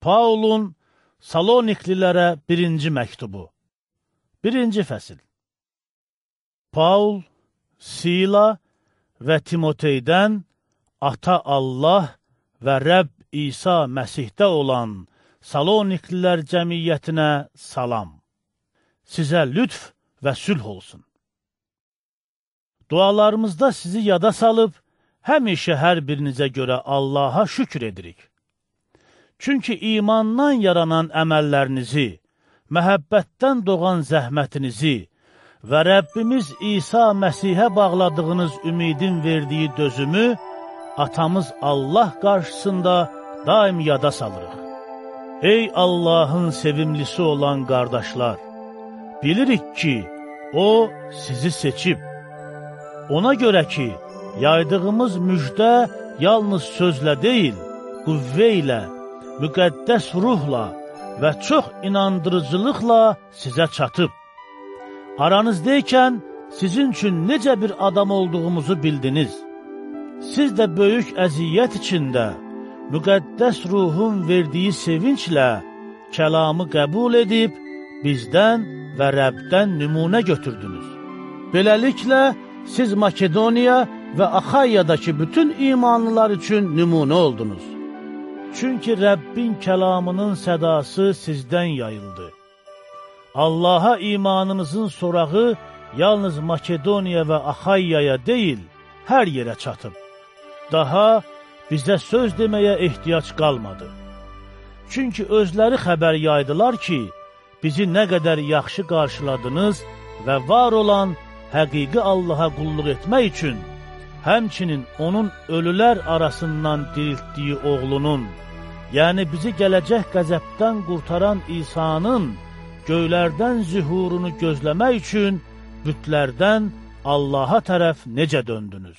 Paulun Saloniklilərə birinci məktubu. Birinci fəsil. Paul, Sila və Timoteydən Ata Allah və Rəbb İsa Məsihdə olan Saloniklilər cəmiyyətinə salam. Sizə lütf və sülh olsun. Dualarımızda sizi yada salıb, həmişə hər birinizə görə Allaha şükür edirik. Çünki imandan yaranan əməllərinizi, məhəbbətdən doğan zəhmətinizi və Rəbbimiz İsa Məsihə bağladığınız ümidin verdiyi dözümü atamız Allah qarşısında daim yada salırıq. Ey Allahın sevimlisi olan qardaşlar! Bilirik ki, O sizi seçib. Ona görə ki, yaydığımız müjdə yalnız sözlə deyil, qüvvə ilə, müqəddəs ruhla və çox inandırıcılıqla sizə çatıb. Aranızdaykən sizin üçün necə bir adam olduğumuzu bildiniz. Siz də böyük əziyyət içində, müqəddəs ruhun verdiyi sevinclə kəlamı qəbul edib, bizdən və Rəbdən nümunə götürdünüz. Beləliklə, siz Makedoniya və Axayyadakı bütün imanlılar üçün nümunə oldunuz. Çünki Rəbbin kəlamının sədası sizdən yayıldı. Allaha imanınızın sorağı yalnız Makedoniya və Axayyaya deyil, hər yerə çatıb. Daha bizə söz deməyə ehtiyac qalmadı. Çünki özləri xəbər yaydılar ki, bizi nə qədər yaxşı qarşıladınız və var olan həqiqi Allaha qulluq etmək üçün, həmçinin onun ölülər arasından diriltdiyi oğlunun, yəni bizi gələcək qəzəbdən qurtaran İsa'nın göylərdən zühurunu gözləmək üçün bütlərdən Allaha tərəf necə döndünüz?